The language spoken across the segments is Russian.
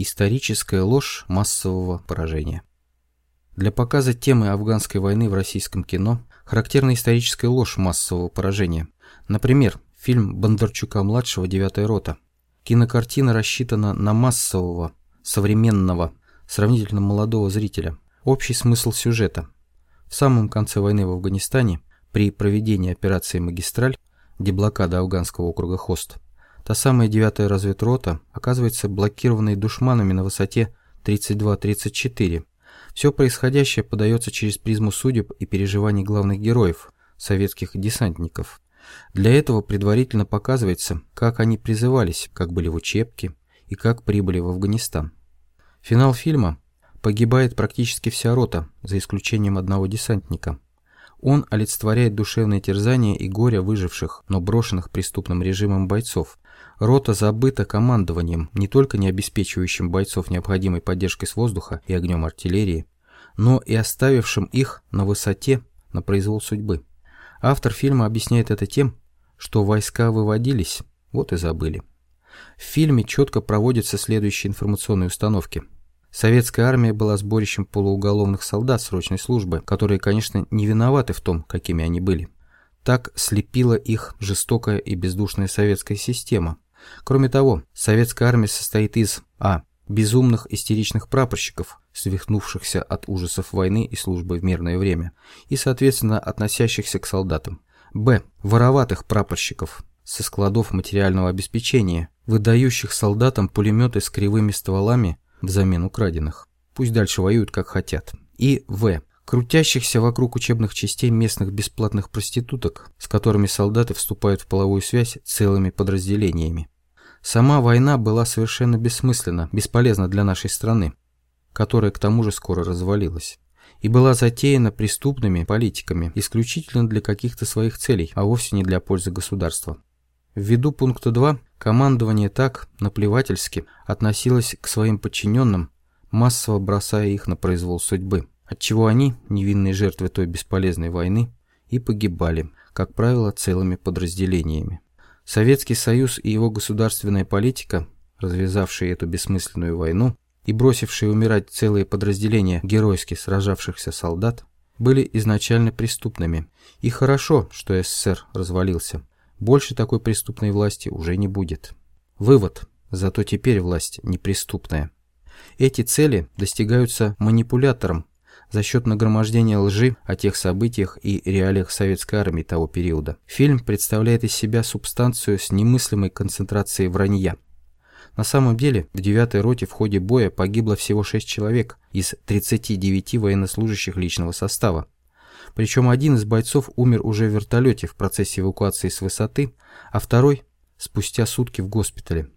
Историческая ложь массового поражения. Для показа темы афганской войны в российском кино характерна историческая ложь массового поражения. Например, фильм Бондарчука-младшего «Девятая рота». Кинокартина рассчитана на массового, современного, сравнительно молодого зрителя. Общий смысл сюжета. В самом конце войны в Афганистане, при проведении операции «Магистраль», деблокада афганского округа Хост, Та самая девятая разведрота оказывается блокированной душманами на высоте 32-34. Все происходящее подается через призму судеб и переживаний главных героев, советских десантников. Для этого предварительно показывается, как они призывались, как были в учебке и как прибыли в Афганистан. Финал фильма погибает практически вся рота, за исключением одного десантника – он олицетворяет душевные терзания и горе выживших, но брошенных преступным режимом бойцов. Рота забыта командованием, не только не обеспечивающим бойцов необходимой поддержкой с воздуха и огнем артиллерии, но и оставившим их на высоте на произвол судьбы. Автор фильма объясняет это тем, что войска выводились, вот и забыли. В фильме четко проводятся следующие информационные установки – Советская армия была сборищем полууголовных солдат срочной службы, которые, конечно, не виноваты в том, какими они были. Так слепила их жестокая и бездушная советская система. Кроме того, советская армия состоит из а. безумных истеричных прапорщиков, свихнувшихся от ужасов войны и службы в мирное время, и, соответственно, относящихся к солдатам. б. вороватых прапорщиков со складов материального обеспечения, выдающих солдатам пулеметы с кривыми стволами взамен украденных. Пусть дальше воюют как хотят. И В. Крутящихся вокруг учебных частей местных бесплатных проституток, с которыми солдаты вступают в половую связь целыми подразделениями. Сама война была совершенно бессмысленна, бесполезна для нашей страны, которая к тому же скоро развалилась, и была затеяна преступными политиками исключительно для каких-то своих целей, а вовсе не для пользы государства. Ввиду пункта 2 командование так, наплевательски, относилось к своим подчиненным, массово бросая их на произвол судьбы, отчего они, невинные жертвы той бесполезной войны, и погибали, как правило, целыми подразделениями. Советский Союз и его государственная политика, развязавшие эту бессмысленную войну и бросившие умирать целые подразделения геройски сражавшихся солдат, были изначально преступными. И хорошо, что СССР развалился. Больше такой преступной власти уже не будет. Вывод. Зато теперь власть неприступная. Эти цели достигаются манипулятором за счет нагромождения лжи о тех событиях и реалиях советской армии того периода. Фильм представляет из себя субстанцию с немыслимой концентрацией вранья. На самом деле, в 9-й роте в ходе боя погибло всего 6 человек из 39 военнослужащих личного состава. Причем один из бойцов умер уже в вертолете в процессе эвакуации с высоты, а второй – спустя сутки в госпитале.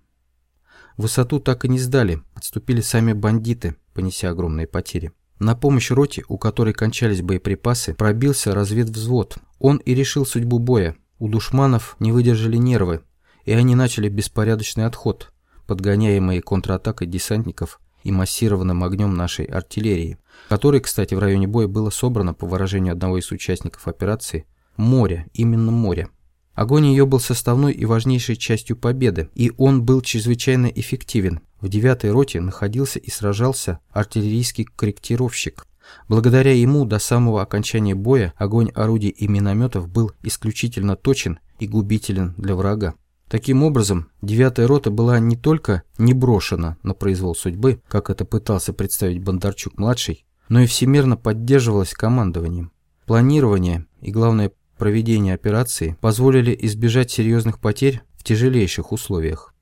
Высоту так и не сдали, отступили сами бандиты, понеся огромные потери. На помощь роте, у которой кончались боеприпасы, пробился разведвзвод. Он и решил судьбу боя. У душманов не выдержали нервы, и они начали беспорядочный отход, подгоняемые контратакой десантников и массированным огнем нашей артиллерии, которой, кстати, в районе боя было собрано, по выражению одного из участников операции, море, именно море. Огонь ее был составной и важнейшей частью победы, и он был чрезвычайно эффективен. В 9-й роте находился и сражался артиллерийский корректировщик. Благодаря ему до самого окончания боя огонь орудий и минометов был исключительно точен и губителен для врага. Таким образом, девятая рота была не только не брошена на произвол судьбы, как это пытался представить Бондарчук-младший, но и всемирно поддерживалась командованием. Планирование и, главное, проведение операции позволили избежать серьезных потерь в тяжелейших условиях.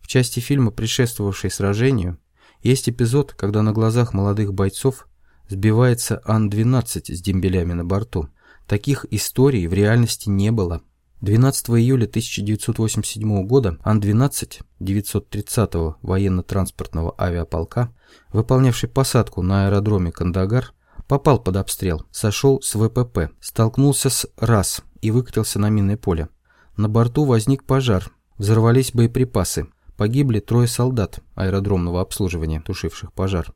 В части фильма, предшествовавшей сражению, есть эпизод, когда на глазах молодых бойцов сбивается Ан-12 с дембелями на борту. Таких историй в реальности не было. 12 июля 1987 года Ан-12 930-го военно-транспортного авиаполка, выполнявший посадку на аэродроме Кандагар, попал под обстрел, сошел с ВПП, столкнулся с РАС и выкатился на минное поле. На борту возник пожар, взорвались боеприпасы, погибли трое солдат аэродромного обслуживания, тушивших пожар.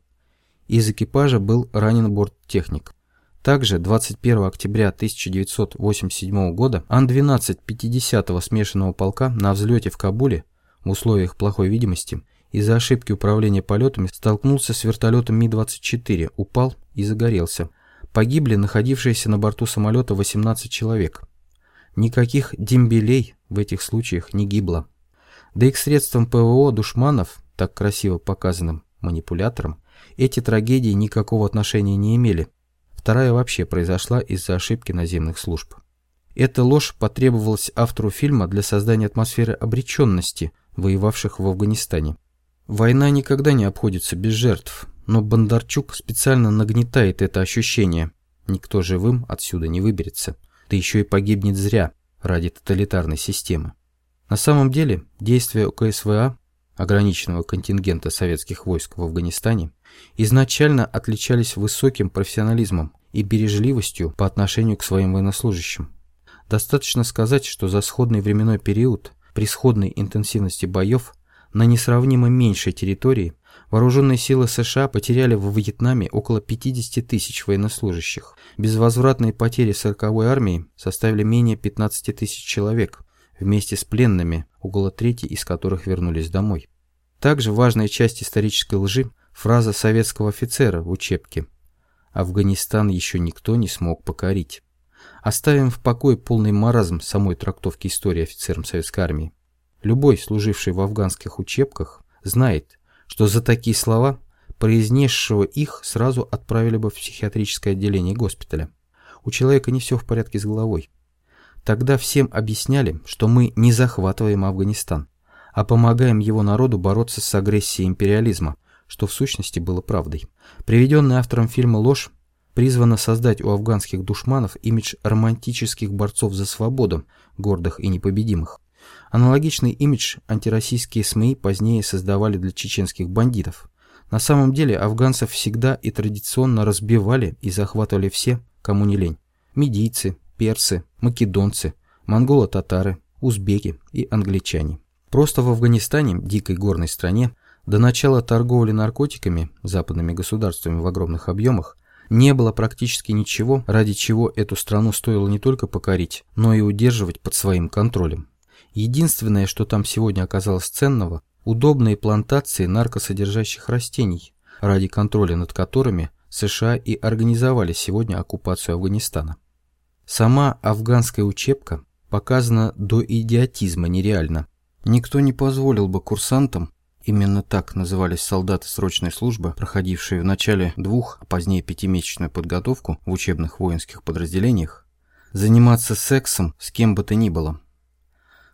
Из экипажа был ранен борттехник. Также 21 октября 1987 года Ан-12 50-го смешанного полка на взлете в Кабуле в условиях плохой видимости из-за ошибки управления полетами столкнулся с вертолетом Ми-24, упал и загорелся. Погибли находившиеся на борту самолета 18 человек. Никаких дембелей в этих случаях не гибло. Да и к средствам ПВО душманов, так красиво показанным манипуляторам, эти трагедии никакого отношения не имели. Вторая вообще произошла из-за ошибки наземных служб. Эта ложь потребовалась автору фильма для создания атмосферы обреченности, воевавших в Афганистане. Война никогда не обходится без жертв, но Бондарчук специально нагнетает это ощущение. Никто живым отсюда не выберется, да еще и погибнет зря ради тоталитарной системы. На самом деле, действия ОКСВА, ограниченного контингента советских войск в Афганистане, изначально отличались высоким профессионализмом и бережливостью по отношению к своим военнослужащим. Достаточно сказать, что за сходный временной период при сходной интенсивности боев на несравнимо меньшей территории вооруженные силы США потеряли в Вьетнаме около 50 тысяч военнослужащих. Безвозвратные потери 40-й армии составили менее 15 тысяч человек, вместе с пленными, около трети из которых вернулись домой. Также важная часть исторической лжи – фраза советского офицера в учебке «Афганистан еще никто не смог покорить». Оставим в покое полный маразм самой трактовки истории офицерам советской армии. Любой, служивший в афганских учебках, знает, что за такие слова произнесшего их сразу отправили бы в психиатрическое отделение госпиталя. У человека не все в порядке с головой. Тогда всем объясняли, что мы не захватываем Афганистан, а помогаем его народу бороться с агрессией империализма, что в сущности было правдой. Приведенная автором фильма ложь призвана создать у афганских душманов имидж романтических борцов за свободу, гордых и непобедимых. Аналогичный имидж антироссийские СМИ позднее создавали для чеченских бандитов. На самом деле афганцев всегда и традиционно разбивали и захватывали все, кому не лень. Медийцы, персы, македонцы, монголо-татары, узбеки и англичане. Просто в Афганистане, дикой горной стране, до начала торговли наркотиками западными государствами в огромных объемах не было практически ничего, ради чего эту страну стоило не только покорить, но и удерживать под своим контролем. Единственное, что там сегодня оказалось ценного – удобные плантации наркосодержащих растений, ради контроля над которыми США и организовали сегодня оккупацию Афганистана. Сама афганская учебка показана до идиотизма нереально. Никто не позволил бы курсантам, именно так назывались солдаты срочной службы, проходившие в начале двух, а позднее пятимесячную подготовку в учебных воинских подразделениях, заниматься сексом с кем бы то ни было –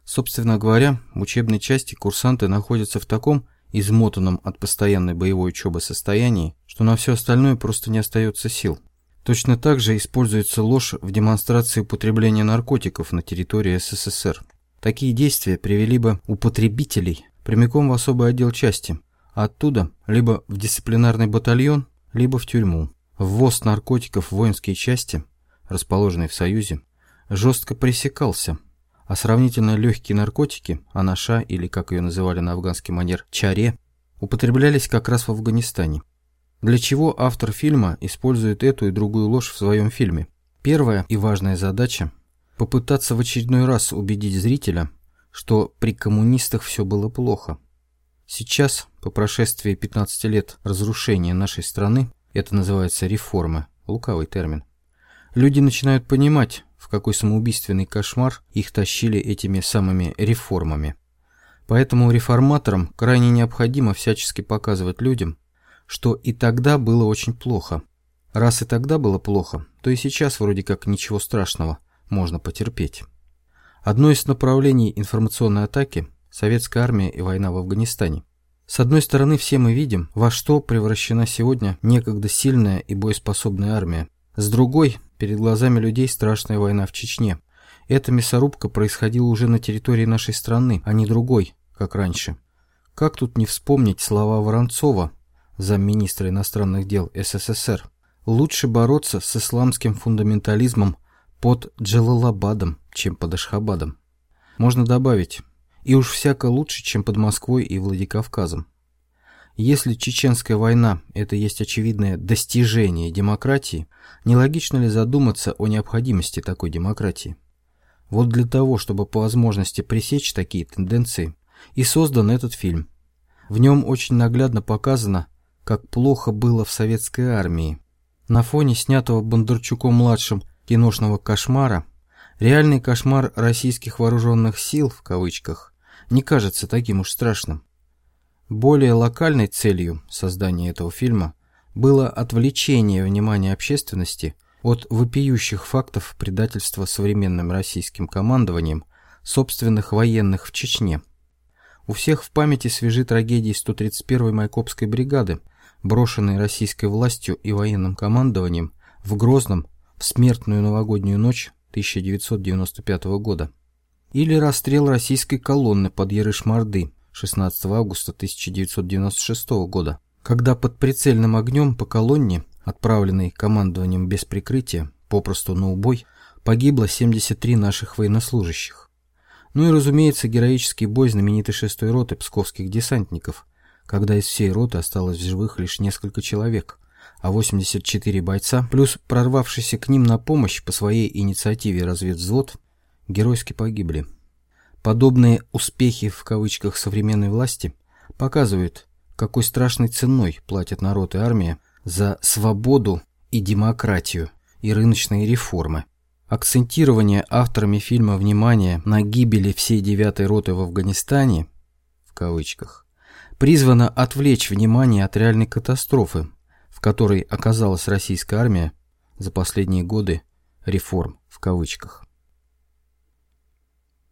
Собственно говоря, в учебной части курсанты находятся в таком измотанном от постоянной боевой учебы состоянии, что на все остальное просто не остается сил. Точно так же используется ложь в демонстрации употребления наркотиков на территории СССР. Такие действия привели бы употребителей прямиком в особый отдел части, оттуда либо в дисциплинарный батальон, либо в тюрьму. Ввоз наркотиков в воинские части, расположенные в Союзе, жестко пресекался – а сравнительно легкие наркотики, анаша или, как ее называли на афганский манер, чаре, употреблялись как раз в Афганистане. Для чего автор фильма использует эту и другую ложь в своем фильме? Первая и важная задача – попытаться в очередной раз убедить зрителя, что при коммунистах все было плохо. Сейчас, по прошествии 15 лет разрушения нашей страны, это называется реформы, лукавый термин, люди начинают понимать, какой самоубийственный кошмар их тащили этими самыми реформами. Поэтому реформаторам крайне необходимо всячески показывать людям, что и тогда было очень плохо. Раз и тогда было плохо, то и сейчас вроде как ничего страшного, можно потерпеть. Одно из направлений информационной атаки – советская армия и война в Афганистане. С одной стороны, все мы видим, во что превращена сегодня некогда сильная и боеспособная армия. С другой, Перед глазами людей страшная война в Чечне. Эта мясорубка происходила уже на территории нашей страны, а не другой, как раньше. Как тут не вспомнить слова Воронцова, замминистра иностранных дел СССР? Лучше бороться с исламским фундаментализмом под Джалалабадом, чем под Ашхабадом. Можно добавить, и уж всяко лучше, чем под Москвой и Владикавказом. Если Чеченская война – это есть очевидное достижение демократии, нелогично ли задуматься о необходимости такой демократии? Вот для того, чтобы по возможности пресечь такие тенденции, и создан этот фильм. В нем очень наглядно показано, как плохо было в советской армии. На фоне снятого Бондарчуком-младшим киношного кошмара, реальный кошмар российских вооруженных сил, в кавычках, не кажется таким уж страшным. Более локальной целью создания этого фильма было отвлечение внимания общественности от вопиющих фактов предательства современным российским командованием собственных военных в Чечне. У всех в памяти свежи трагедии 131-й Майкопской бригады, брошенной российской властью и военным командованием в Грозном в смертную новогоднюю ночь 1995 года. Или расстрел российской колонны под Ярыш-Морды 16 августа 1996 года, когда под прицельным огнем по колонне, отправленной командованием без прикрытия, попросту на убой, погибло 73 наших военнослужащих. Ну и, разумеется, героический бой знаменитой шестой роты псковских десантников, когда из всей роты осталось в живых лишь несколько человек, а 84 бойца, плюс прорвавшийся к ним на помощь по своей инициативе разведвзвод, геройски погибли. Подобные «успехи» в кавычках современной власти показывают, какой страшной ценой платят народ и армия за свободу и демократию и рыночные реформы. Акцентирование авторами фильма внимания на гибели всей девятой роты в Афганистане, в кавычках, призвано отвлечь внимание от реальной катастрофы, в которой оказалась российская армия за последние годы реформ в кавычках.